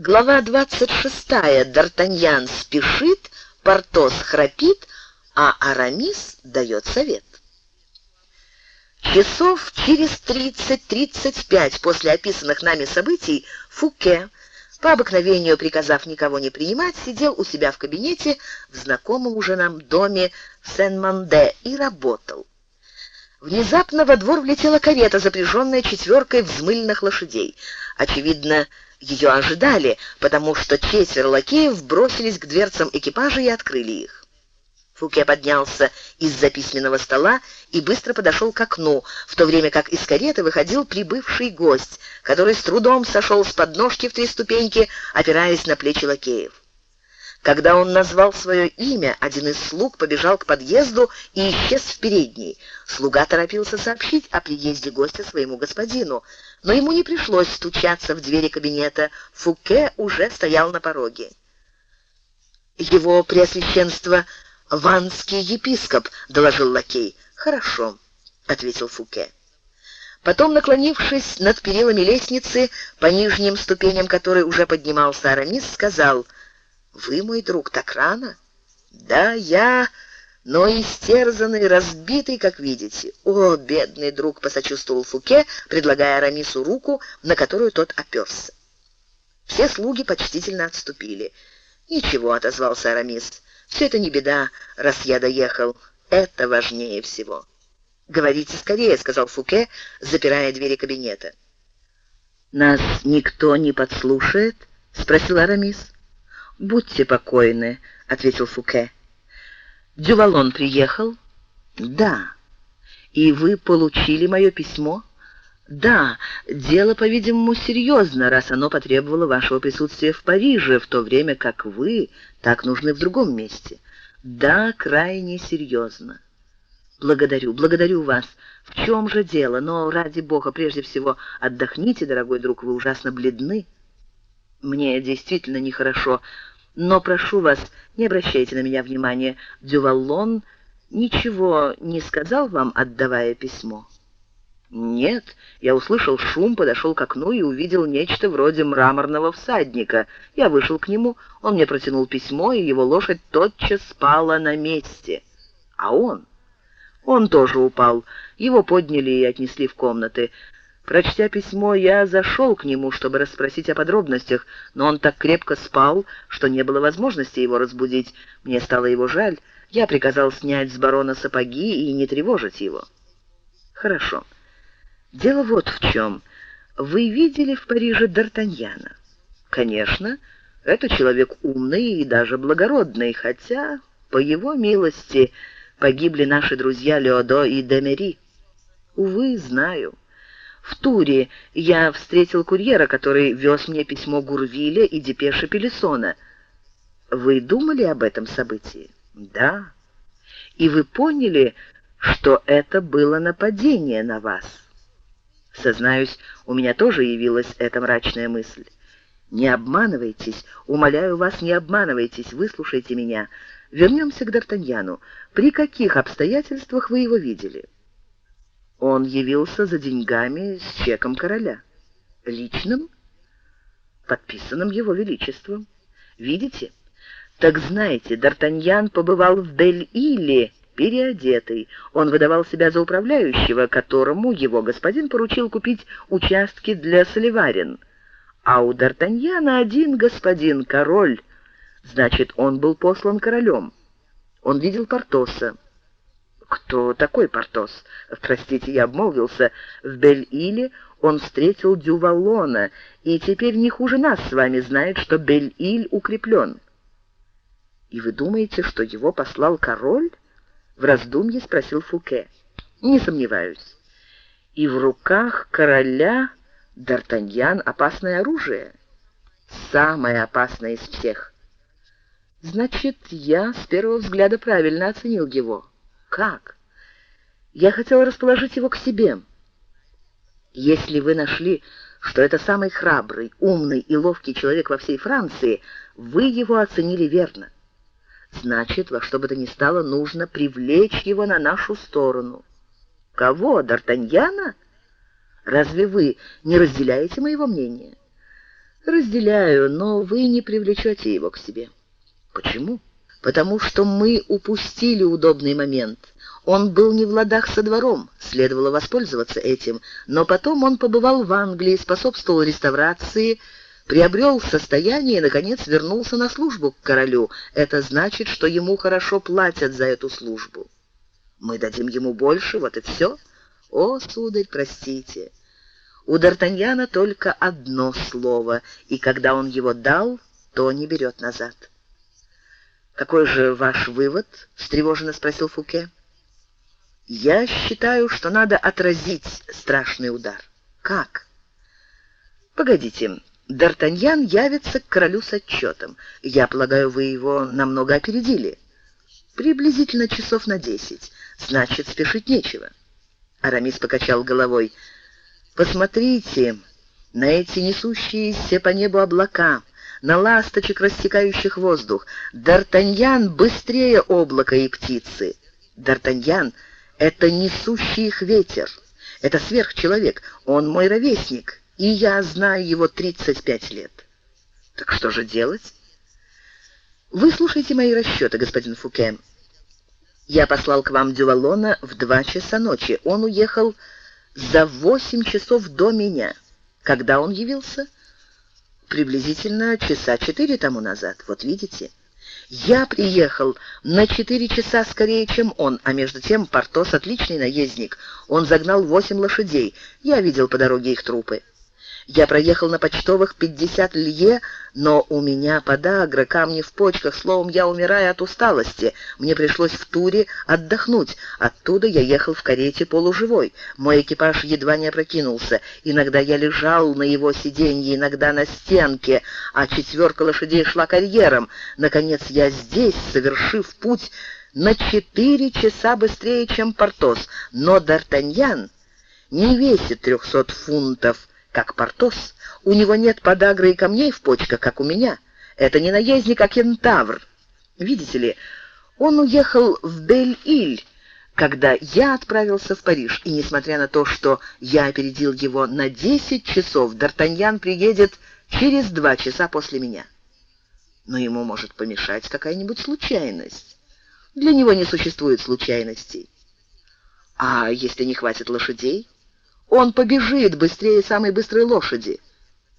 Глава 26. Д'Артаньян спешит, Портос храпит, а Арамис дает совет. Часов через 30-35 после описанных нами событий Фуке, по обыкновению приказав никого не принимать, сидел у себя в кабинете в знакомом уже нам доме в Сен-Манде и работал. Внезапно во двор влетела карета, запряженная четверкой взмыленных лошадей. Очевидно, ее ожидали, потому что четверо лакеев бросились к дверцам экипажа и открыли их. Фуке поднялся из-за письменного стола и быстро подошел к окну, в то время как из кареты выходил прибывший гость, который с трудом сошел с подножки в три ступеньки, опираясь на плечи лакеев. Когда он назвал свое имя, один из слуг побежал к подъезду и исчез в передней. Слуга торопился сообщить о приезде гостя своему господину, но ему не пришлось стучаться в двери кабинета. Фуке уже стоял на пороге. Его преосвященство ванский епископ, доложил лакей. Хорошо, ответил Фуке. Потом, наклонившись над перилами лестницы, по нижним ступеням которой уже поднимался Арамис, сказал: вы, мой друг, так рано? Да, я, но истерзанный, разбитый, как видите. О, бедный друг, посочувствовал Фуке, предлагая Арамису руку, на которую тот оперся. Все слуги почтительно отступили. Ничего, отозвался Арамис. Все это не беда, раз я доехал. Это важнее всего. Говорите скорее, сказал Фуке, запирая двери кабинета. Нас никто не подслушает? спросил Арамис. Будьте покойны, ответил Фуке. Дювалон приехал? Да. И вы получили мое письмо? Да, дело, по-видимому, серьезно, раз оно потребовало вашего присутствия в Париже, в то время как вы так нужны в другом месте. Да, крайне серьезно. Благодарю, благодарю вас. В чем же дело? Но ради бога, прежде всего, отдохните, дорогой друг, вы ужасно бледны. Мне действительно нехорошо, но прошу вас, не обращайте на меня внимания. Дюваллон ничего не сказал вам, отдавая письмо. Нет, я услышал шум, подошел к окну и увидел нечто вроде мраморного всадника. Я вышел к нему, он мне протянул письмо, и его лошадь тотчас спала на месте. А он? Он тоже упал. Его подняли и отнесли в комнаты. Прочтя письмо, я зашел к нему, чтобы расспросить о подробностях, но он так крепко спал, что не было возможности его разбудить. Мне стало его жаль. Я приказал снять с барона сапоги и не тревожить его. Хорошо. Дело вот в чем. Вы видели в Париже Д'Артаньяна? Конечно, это человек умный и даже благородный, хотя, по его милости, погибли наши друзья Леодо и Демери. Увы, знаю. В Туре я встретил курьера, который вез мне письмо Гурвиля и депеши Пелесона. Вы думали об этом событии? Да. И вы поняли, что это было нападение на вас? Сознаюсь, у меня тоже явилась эта мрачная мысль. Не обманывайтесь, умоляю вас, не обманывайтесь, выслушайте меня. Вернемся к Д'Артаньяну. При каких обстоятельствах вы его видели? Он явился за деньгами с чеком короля. Личным? Подписанным его величеством. Видите? Так знаете, Д'Артаньян побывал в Бель-Иле, переодетый. Он выдавал себя за управляющего, которому его господин поручил купить участки для Соливарин. А у Д'Артаньяна один господин, король. Значит, он был послан королем. Он видел Портоса. Кто такой Портос? Простите, я обмолвился. В Бель-Иле он встретил Дювалона, и теперь не хуже нас с вами знает, что Бель-Иль укреплен. И вы думаете, что его послал король? В раздумье спросил Фуке. Не сомневаюсь. И в руках короля Д'Артаньян опасное оружие, самое опасное из всех. Значит, я с первого взгляда правильно оценил его. Как? Я хотел расположить его к себе. Если вы нашли, что это самый храбрый, умный и ловкий человек во всей Франции, вы его оценили верно. Значит, во что бы то ни стало, нужно привлечь его на нашу сторону. Кого? Д'Артаньяна? Разве вы не разделяете моего мнения? Разделяю, но вы не привлечете его к себе. Почему? Потому что мы упустили удобный момент. Он был не в ладах со двором, следовало воспользоваться этим, но потом он побывал в Англии, способствовал реставрации, приобрел состояние и, наконец, вернулся на службу к королю. Это значит, что ему хорошо платят за эту службу. Мы дадим ему больше, вот и все. О, сударь, простите. У Д'Артаньяна только одно слово, и когда он его дал, то не берет назад. «Какой же ваш вывод?» — встревоженно спросил Фуке. «Я считаю, что надо отразить страшный удар». «Как?» «Погодите, Д'Артаньян явится к королю с отчетом. Я полагаю, вы его намного опередили». «Приблизительно часов на десять. Значит, спешить нечего». Арамис покачал головой. Посмотрите на эти несущиеся по небу облака, на ласточек, рассекающих воздух. Д'Артаньян быстрее облака и птицы. Д'Артаньян — это несущий их ветер. Это сверхчеловек, он мой ровесник, и я знаю его 35 лет. Так что же делать? Выслушайте мои расчеты, господин Фуке. Я послал к вам Дювалона в два часа ночи. Он уехал за восемь часов до меня. Когда он явился? Приблизительно часа четыре тому назад. Вот видите? Я приехал на четыре часа скорее, чем он, а между тем Портос отличный наездник. Он загнал восемь лошадей. Я видел по дороге их трупы. Я проехал на почтовых 50 лье, но у меня подагра, камни в почках, словом, я умираю от усталости. Мне пришлось в туре отдохнуть. Оттуда я ехал в карете полуживой. Мой экипаж едва не опрокинулся. Иногда я лежал на его сиденье, иногда на стенке, а четверка лошадей шла карьером. Наконец я здесь, совершив путь на четыре часа быстрее, чем Портос. Но Д'Артаньян не весит трехсот фунтов, как Портос. У него нет подагры и камней в почках, как у меня. Это не наездник, а кентавр. Видите ли, он уехал в Бель-Иль, когда я отправился в Париж, и несмотря на то, что я опередил его на 10 часов, Д'Артаньян приедет через два часа после меня. Но ему может помешать какая-нибудь случайность. Для него не существует случайностей. А если не хватит лошадей? Он побежит быстрее самой быстрой лошади.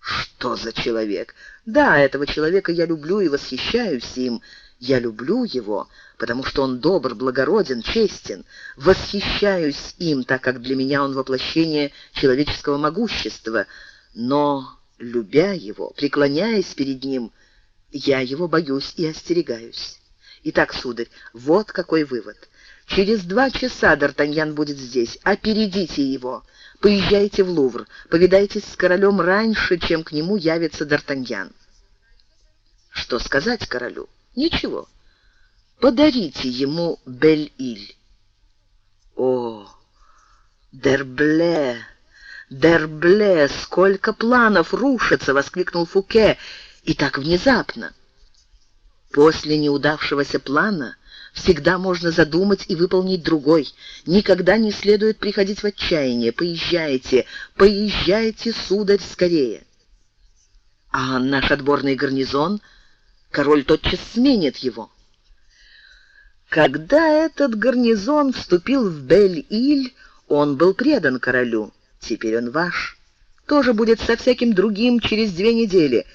Что за человек? Да, этого человека я люблю и восхищаюсь им. Я люблю его, потому что он добр, благороден, честен. Восхищаюсь им, так как для меня он воплощение человеческого могущества. Но, любя его, преклоняясь перед ним, я его боюсь и остерегаюсь. Итак, сударь, вот какой вывод. Через два часа Д'Артаньян будет здесь. Опередите его. Поезжайте в Лувр, повидайтесь с королем раньше, чем к нему явится Д'Артаньян. Что сказать королю? Ничего. Подарите ему Бель-Иль. О, Дербле, Дербле, сколько планов рушится, воскликнул Фуке, и так внезапно. После неудавшегося плана Всегда можно задумать и выполнить другой. Никогда не следует приходить в отчаяние. Поезжайте, поезжайте, сударь, скорее. А наш отборный гарнизон, король тотчас сменит его. Когда этот гарнизон вступил в Бель-Иль, он был предан королю. Теперь он ваш. Тоже будет со всяким другим через две недели.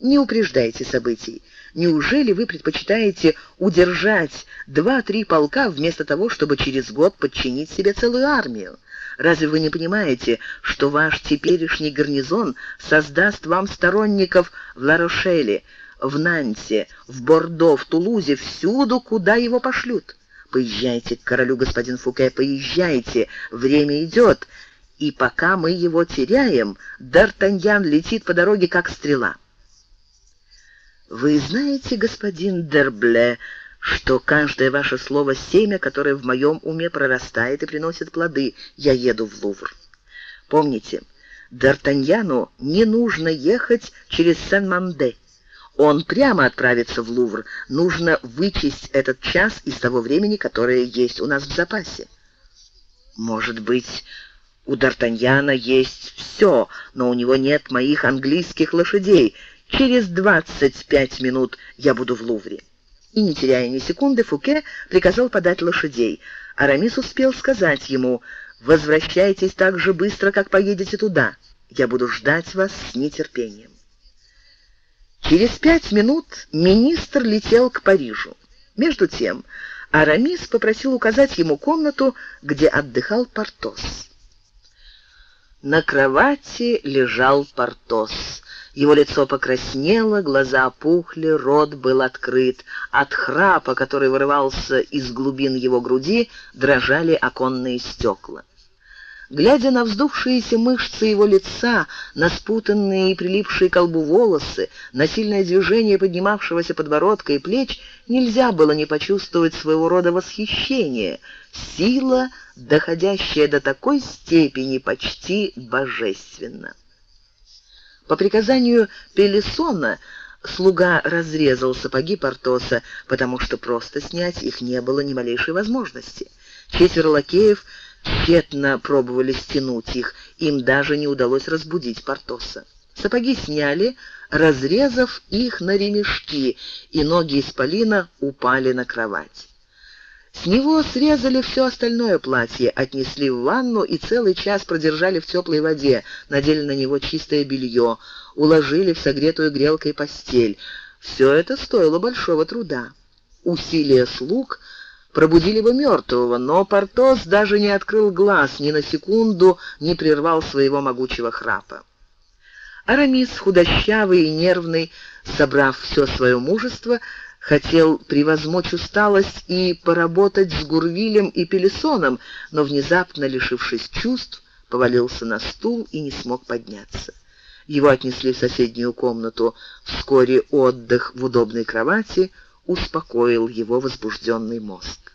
Не упреждайте событий. Неужели вы предпочитаете удержать два-три полка вместо того, чтобы через год подчинить себе целую армию? Разве вы не понимаете, что ваш теперешний гарнизон создаст вам сторонников в Ларошеле, в Нансе, в Бордо, в Тулузе, всюду, куда его пошлют? Поезжайте к королю, господин Фуке, поезжайте, время идет, и пока мы его теряем, Д'Артаньян летит по дороге, как стрела». Вы знаете, господин Дербле, что каждое ваше слово — семя, которое в моем уме прорастает и приносит плоды. Я еду в Лувр. Помните, Д'Артаньяну не нужно ехать через Сен-Манде. Он прямо отправится в Лувр. Нужно вычесть этот час из того времени, которое есть у нас в запасе. Может быть, У Д'Артаньяна есть все, но у него нет моих английских лошадей. Через двадцать пять минут я буду в Лувре». И, не теряя ни секунды, Фуке приказал подать лошадей. Арамис успел сказать ему «Возвращайтесь так же быстро, как поедете туда. Я буду ждать вас с нетерпением». Через пять минут министр летел к Парижу. Между тем Арамис попросил указать ему комнату, где отдыхал Портос. На кровати лежал Портос. Его лицо покраснело, глаза опухли, рот был открыт. От храпа, который вырывался из глубин его груди, дрожали оконные стекла. Глядя на вздувшиеся мышцы его лица, на спутанные и прилипшие к колбу волосы, на сильное движение поднимавшегося подбородка и плеч, нельзя было не почувствовать своего рода восхищение, сила, доходящая до такой степени почти божественно. По приказанию Пелесона слуга разрезал сапоги Портоса, потому что просто снять их не было ни малейшей возможности. Четверо лакеев — тщетно пробовали стянуть их, им даже не удалось разбудить Портоса. Сапоги сняли, разрезав их на ремешки, и ноги исполина упали на кровать. С него срезали все остальное платье, отнесли в ванну и целый час продержали в теплой воде, надели на него чистое белье, уложили в согретую грелкой постель. Все это стоило большого труда. Усилия слуг — пробудили его мертвого, но Портос даже не открыл глаз, ни на секунду не прервал своего могучего храпа. Арамис, худощавый и нервный, собрав все свое мужество, хотел превозмочь усталость и поработать с Гурвилем и Пелесоном, но внезапно, лишившись чувств, повалился на стул и не смог подняться. Его отнесли в соседнюю комнату. Вскоре отдых в удобной кровати успокоил его возбужденный мозг.